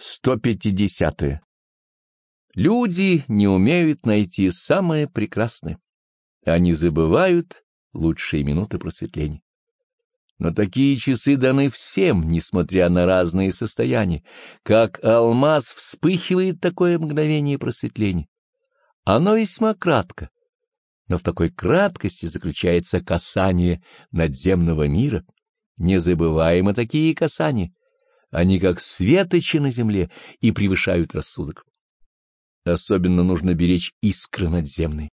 150. -е. Люди не умеют найти самое прекрасное. Они забывают лучшие минуты просветления. Но такие часы даны всем, несмотря на разные состояния. Как алмаз вспыхивает такое мгновение просветления. Оно весьма кратко, но в такой краткости заключается касание надземного мира. Незабываемы такие касания. Они как светочи на земле и превышают рассудок. Особенно нужно беречь искры надземные.